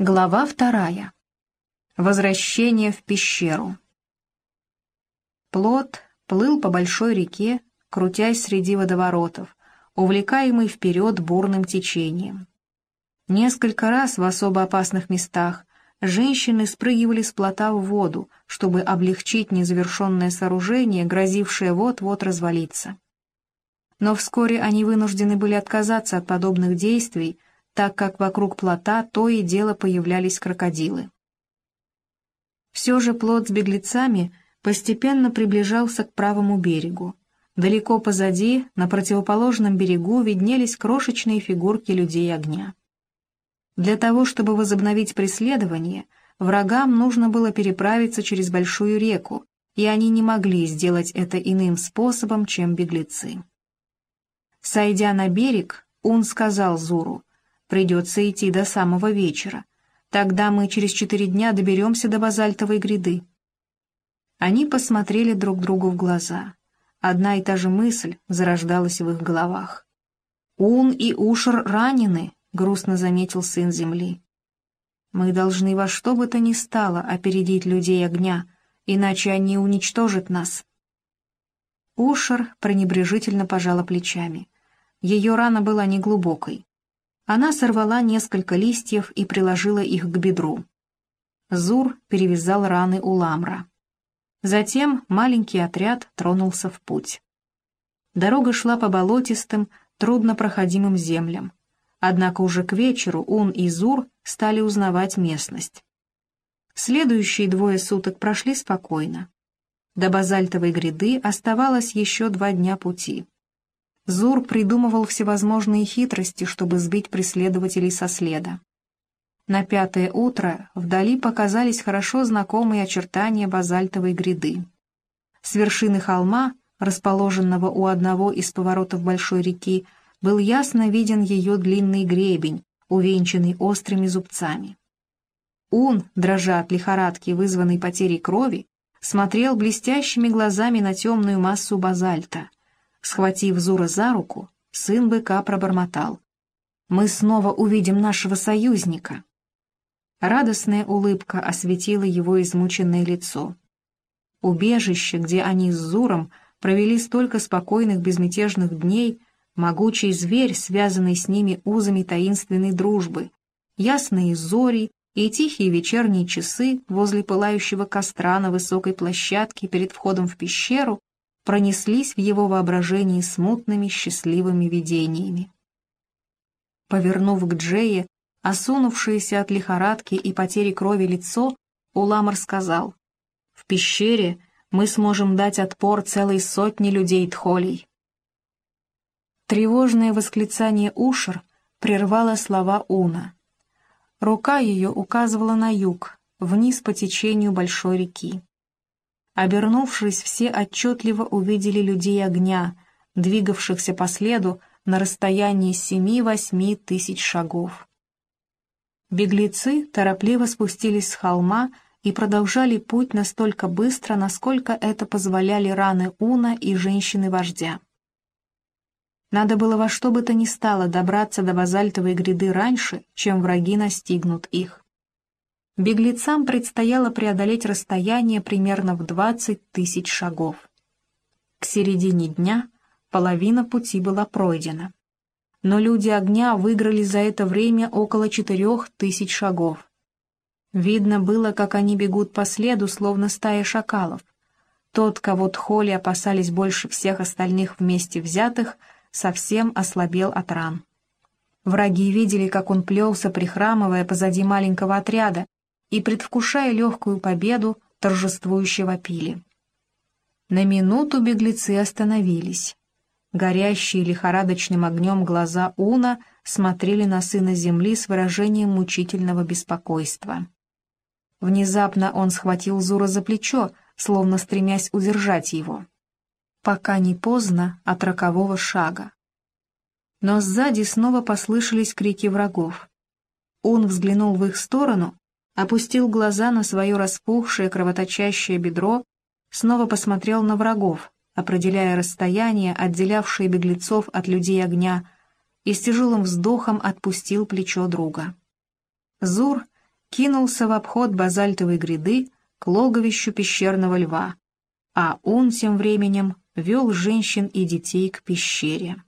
Глава вторая. Возвращение в пещеру. Плот плыл по большой реке, крутясь среди водоворотов, увлекаемый вперед бурным течением. Несколько раз в особо опасных местах женщины спрыгивали с плота в воду, чтобы облегчить незавершенное сооружение, грозившее вот-вот развалиться. Но вскоре они вынуждены были отказаться от подобных действий, так как вокруг плота то и дело появлялись крокодилы. Все же плот с беглецами постепенно приближался к правому берегу. Далеко позади, на противоположном берегу, виднелись крошечные фигурки людей огня. Для того, чтобы возобновить преследование, врагам нужно было переправиться через большую реку, и они не могли сделать это иным способом, чем беглецы. Сойдя на берег, он сказал Зуру, Придется идти до самого вечера. Тогда мы через четыре дня доберемся до базальтовой гряды. Они посмотрели друг другу в глаза. Одна и та же мысль зарождалась в их головах. «Ун и Ушер ранены», — грустно заметил сын земли. «Мы должны во что бы то ни стало опередить людей огня, иначе они уничтожат нас». Ушер пренебрежительно пожала плечами. Ее рана была неглубокой. Она сорвала несколько листьев и приложила их к бедру. Зур перевязал раны у ламра. Затем маленький отряд тронулся в путь. Дорога шла по болотистым, труднопроходимым землям. Однако уже к вечеру Ун и Зур стали узнавать местность. Следующие двое суток прошли спокойно. До базальтовой гряды оставалось еще два дня пути. Зур придумывал всевозможные хитрости, чтобы сбить преследователей со следа. На пятое утро вдали показались хорошо знакомые очертания базальтовой гряды. С вершины холма, расположенного у одного из поворотов большой реки, был ясно виден ее длинный гребень, увенчанный острыми зубцами. Ун, дрожа от лихорадки, вызванной потерей крови, смотрел блестящими глазами на темную массу базальта — Схватив Зура за руку, сын быка пробормотал. «Мы снова увидим нашего союзника». Радостная улыбка осветила его измученное лицо. Убежище, где они с Зуром провели столько спокойных безмятежных дней, могучий зверь, связанный с ними узами таинственной дружбы, ясные зори и тихие вечерние часы возле пылающего костра на высокой площадке перед входом в пещеру пронеслись в его воображении смутными счастливыми видениями. Повернув к Джее, осунувшееся от лихорадки и потери крови лицо, Уламар сказал, «В пещере мы сможем дать отпор целой сотне людей-тхолей». Тревожное восклицание Ушер прервало слова Уна. Рука ее указывала на юг, вниз по течению большой реки. Обернувшись, все отчетливо увидели людей огня, двигавшихся по следу на расстоянии семи-восьми тысяч шагов. Беглецы торопливо спустились с холма и продолжали путь настолько быстро, насколько это позволяли раны Уна и женщины-вождя. Надо было во что бы то ни стало добраться до базальтовой гряды раньше, чем враги настигнут их беглецам предстояло преодолеть расстояние примерно в 20 тысяч шагов. К середине дня половина пути была пройдена. Но люди огня выиграли за это время около четырех тысяч шагов. Видно было, как они бегут по следу, словно стая шакалов. Тот, кого Тхоли опасались больше всех остальных вместе взятых, совсем ослабел от ран. Враги видели, как он плелся, прихрамывая позади маленького отряда, и, предвкушая легкую победу, торжествующе вопили. На минуту беглецы остановились. Горящие лихорадочным огнем глаза Уна смотрели на сына земли с выражением мучительного беспокойства. Внезапно он схватил Зура за плечо, словно стремясь удержать его. Пока не поздно от рокового шага. Но сзади снова послышались крики врагов. Он взглянул в их сторону опустил глаза на свое распухшее кровоточащее бедро, снова посмотрел на врагов, определяя расстояние, отделявшее беглецов от людей огня, и с тяжелым вздохом отпустил плечо друга. Зур, кинулся в обход базальтовой гряды к логовищу пещерного льва, а он тем временем вел женщин и детей к пещере.